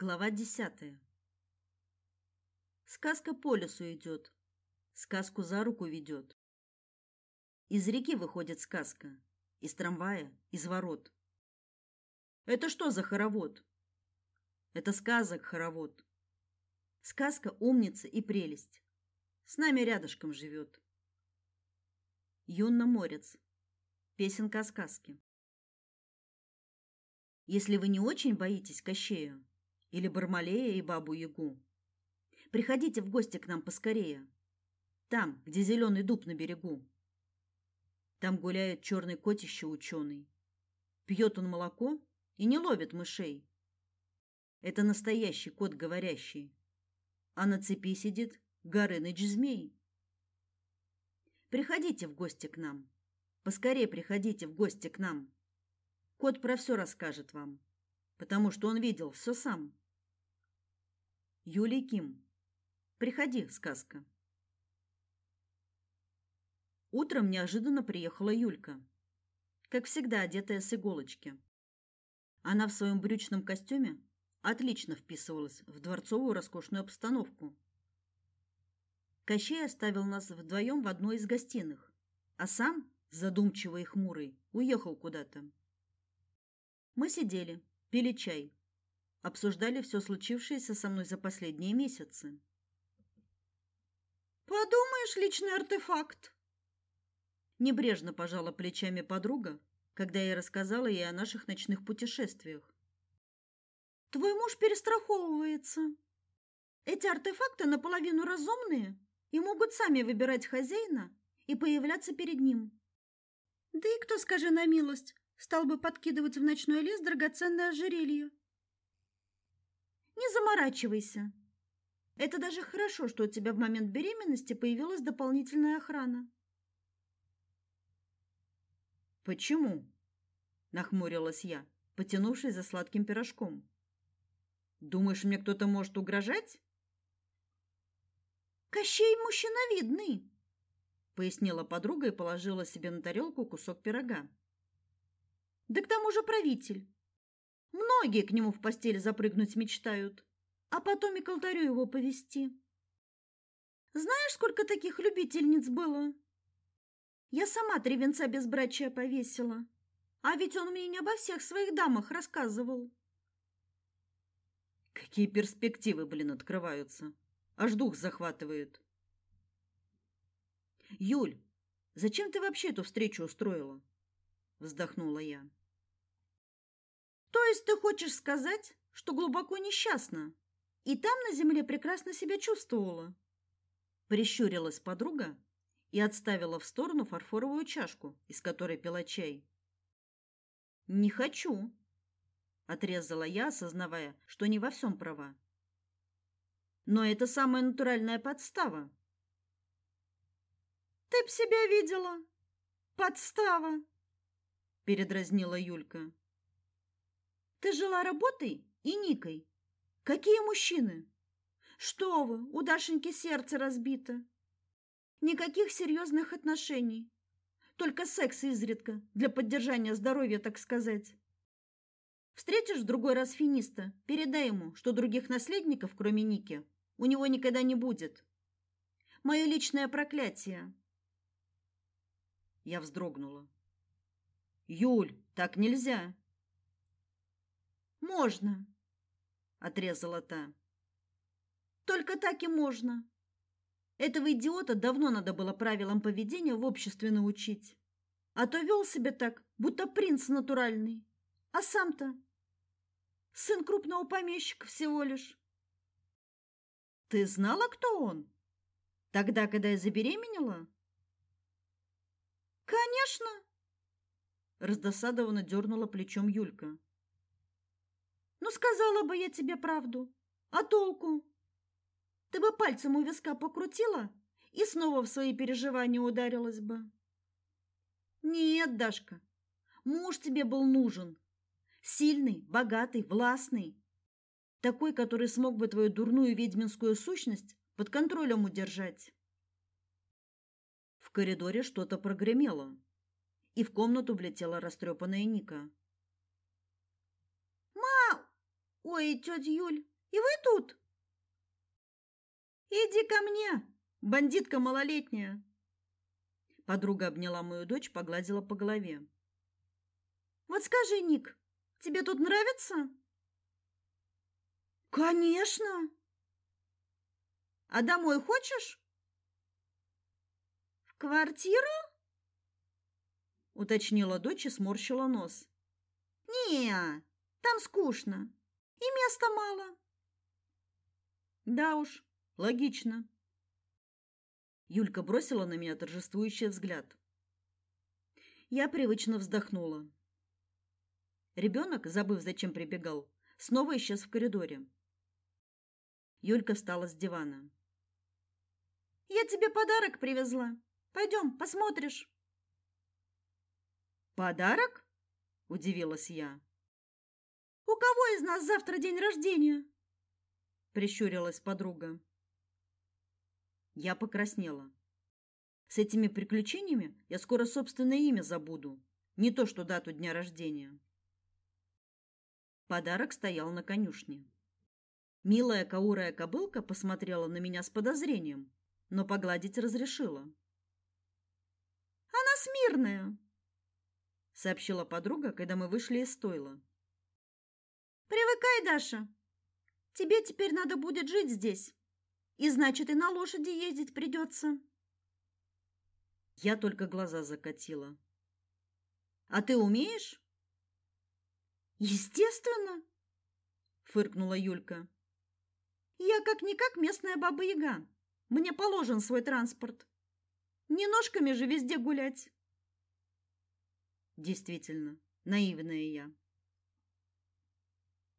Глава десятая. Сказка по лесу идет, сказку за руку ведет. Из реки выходит сказка, из трамвая, из ворот. Это что за хоровод? Это сказок хоровод. Сказка умница и прелесть. С нами рядышком живет. Юнна Морец. Песенка о сказке. Если вы не очень боитесь Кощея, или Бармалея и Бабу-Ягу. Приходите в гости к нам поскорее. Там, где зеленый дуб на берегу. Там гуляет черный котище ученый. Пьет он молоко и не ловит мышей. Это настоящий кот говорящий. А на цепи сидит Горыныч змей. Приходите в гости к нам. Поскорее приходите в гости к нам. Кот про все расскажет вам, потому что он видел все сам. Юлий Ким. Приходи, сказка. Утром неожиданно приехала Юлька, как всегда одетая с иголочки. Она в своем брючном костюме отлично вписывалась в дворцовую роскошную обстановку. Кощей оставил нас вдвоем в одной из гостиных, а сам, задумчивый и хмурый, уехал куда-то. Мы сидели, пили чай, обсуждали все случившееся со мной за последние месяцы. Подумаешь, личный артефакт. Небрежно пожала плечами подруга, когда я рассказала ей о наших ночных путешествиях. Твой муж перестраховывается. Эти артефакты наполовину разумные и могут сами выбирать хозяина и появляться перед ним. Да и кто, скажи на милость, стал бы подкидывать в ночной лес драгоценное ожерелье? Не заморачивайся. Это даже хорошо, что у тебя в момент беременности появилась дополнительная охрана. Почему? нахмурилась я, потянувшись за сладким пирожком. Думаешь, мне кто-то может угрожать? Кощей мужчина видный, пояснила подруга и положила себе на тарелку кусок пирога. Да к тому же правитель. Многие к нему в постель запрыгнуть мечтают, а потом и к алтарю его повести. Знаешь, сколько таких любительниц было? Я сама три венца безбрачия повесила. А ведь он мне не обо всех своих дамах рассказывал. Какие перспективы, блин, открываются. Аж дух захватывает. Юль, зачем ты вообще эту встречу устроила? Вздохнула я. Есть ты хочешь сказать, что глубоко несчастна и там на земле прекрасно себя чувствовала? Прищурилась подруга и отставила в сторону фарфоровую чашку, из которой пила чай. Не хочу, отрезала я, осознавая, что не во всем права. Но это самая натуральная подстава. Ты б себя видела? Подстава, передразнила Юлька. Ты жила работой и Никой. Какие мужчины? Что вы, у Дашеньки сердце разбито. Никаких серьезных отношений. Только секс изредка, для поддержания здоровья, так сказать. Встретишь в другой раз финиста, передай ему, что других наследников, кроме Ники, у него никогда не будет. Мое личное проклятие. Я вздрогнула. Юль, так нельзя. Можно, отрезала та. Только так и можно. Этого идиота давно надо было правилам поведения в обществе научить. А то вел себя так, будто принц натуральный. А сам-то сын крупного помещика всего лишь. Ты знала, кто он? Тогда, когда я забеременела? Конечно, раздосадованно дернула плечом Юлька. Ну сказала бы я тебе правду. А толку? Ты бы пальцем у виска покрутила и снова в свои переживания ударилась бы. Нет, Дашка. Муж тебе был нужен. Сильный, богатый, властный. Такой, который смог бы твою дурную ведьминскую сущность под контролем удержать. В коридоре что-то прогремело, и в комнату влетела растрепанная Ника. Ой, тетя Юль, и вы тут? Иди ко мне, бандитка малолетняя. Подруга обняла мою дочь, погладила по голове. Вот скажи, Ник, тебе тут нравится? Конечно. А домой хочешь? В квартиру? уточнила дочь и сморщила нос. Не, там скучно. И места мало. Да уж, логично. Юлька бросила на меня торжествующий взгляд. Я привычно вздохнула. Ребенок, забыв, зачем прибегал, снова исчез в коридоре. Юлька встала с дивана. Я тебе подарок привезла. Пойдем, посмотришь. Подарок? удивилась я. У кого из нас завтра день рождения? прищурилась подруга. Я покраснела. С этими приключениями я скоро собственное имя забуду, не то что дату дня рождения. Подарок стоял на конюшне. Милая каурая кобылка посмотрела на меня с подозрением, но погладить разрешила. Она смирная, сообщила подруга, когда мы вышли из стойла. Привыкай, Даша. Тебе теперь надо будет жить здесь. И значит, и на лошади ездить придется. Я только глаза закатила. А ты умеешь? Естественно, фыркнула Юлька. Я как никак местная баба-яга. Мне положен свой транспорт. Не ножками же везде гулять. Действительно, наивная я.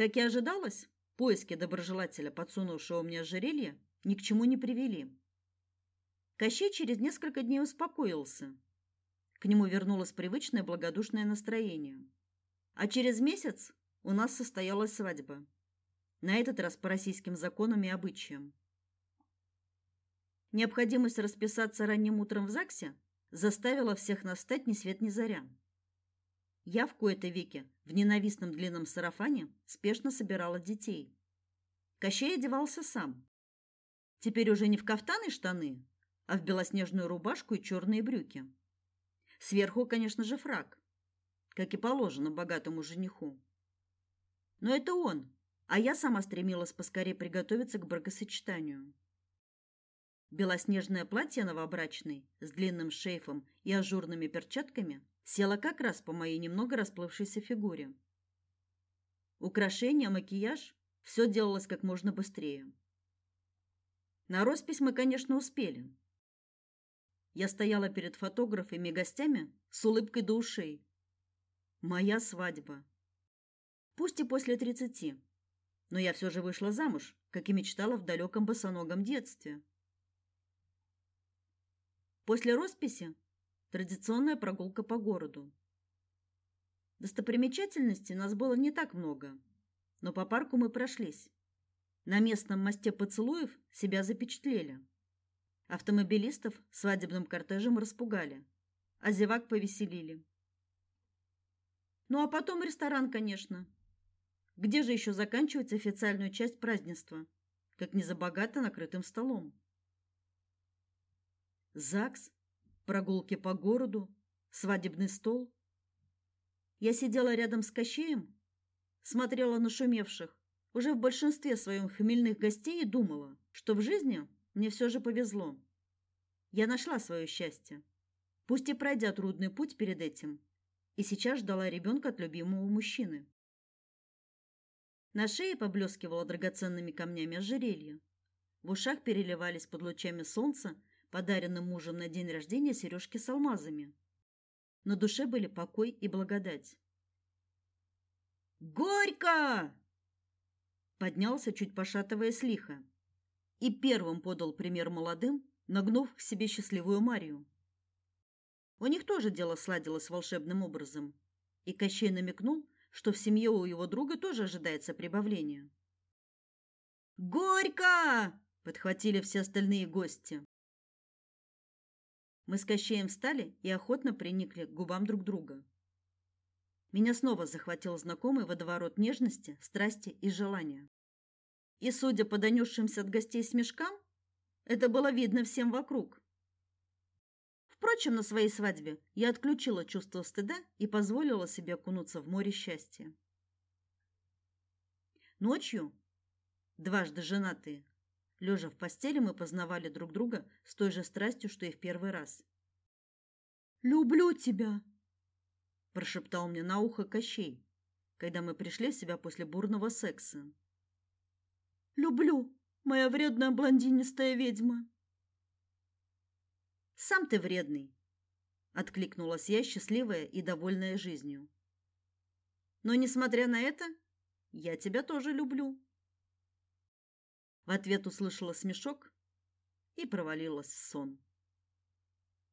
Как и ожидалось, поиски доброжелателя, подсунувшего мне ожерелье, ни к чему не привели. Кощей через несколько дней успокоился. К нему вернулось привычное благодушное настроение. А через месяц у нас состоялась свадьба. На этот раз по российским законам и обычаям. Необходимость расписаться ранним утром в ЗАГСе заставила всех нас встать ни свет ни заря. Я в кои-то веки в ненавистном длинном сарафане спешно собирала детей. Кощей одевался сам. Теперь уже не в кафтан и штаны, а в белоснежную рубашку и черные брюки. Сверху, конечно же, фрак как и положено богатому жениху. Но это он, а я сама стремилась поскорее приготовиться к бракосочетанию. Белоснежное платье новобрачной с длинным шейфом и ажурными перчатками село как раз по моей немного расплывшейся фигуре. Украшения, макияж все делалось как можно быстрее. На роспись мы, конечно, успели. Я стояла перед фотографами и гостями с улыбкой до ушей, Моя свадьба. Пусть и после тридцати, но я все же вышла замуж, как и мечтала в далеком босоногом детстве. После росписи традиционная прогулка по городу. Достопримечательностей нас было не так много, но по парку мы прошлись. На местном мосте поцелуев себя запечатлели. Автомобилистов свадебным кортежем распугали, а зевак повеселили. Ну а потом ресторан, конечно. Где же еще заканчивать официальную часть празднества, как не за богато накрытым столом? ЗАГС, прогулки по городу, свадебный стол. Я сидела рядом с Кощеем, смотрела на шумевших, уже в большинстве своем хмельных гостей и думала, что в жизни мне все же повезло. Я нашла свое счастье. Пусть и пройдя трудный путь перед этим, и сейчас ждала ребенка от любимого мужчины. На шее поблескивало драгоценными камнями ожерелье. В ушах переливались под лучами солнца подаренным мужем на день рождения сережки с алмазами. На душе были покой и благодать. «Горько!» Поднялся, чуть пошатываясь лихо, и первым подал пример молодым, нагнув к себе счастливую Марию. У них тоже дело сладилось волшебным образом. И Кощей намекнул, что в семье у его друга тоже ожидается прибавление. «Горько!» – подхватили все остальные гости. Мы с Кощеем встали и охотно приникли к губам друг друга. меня снова захватил знакомый водоворот нежности, страсти и желания. И, судя по донесшимся от гостей смешкам, это было видно всем вокруг. Впрочем, на своей свадьбе я отключила чувство стыда и позволила себе окунуться в море счастья. Ночью, дважды женатые, лежа в постели, мы познавали друг друга с той же страстью, что и в первый раз. «Люблю тебя!» – прошептал мне на ухо Кощей, когда мы пришли в себя после бурного секса. «Люблю, моя вредная блондинистая ведьма!» Сам ты вредный, откликнулась я, счастливая и довольная жизнью. Но несмотря на это, я тебя тоже люблю. В ответ услышала смешок и провалилась в сон.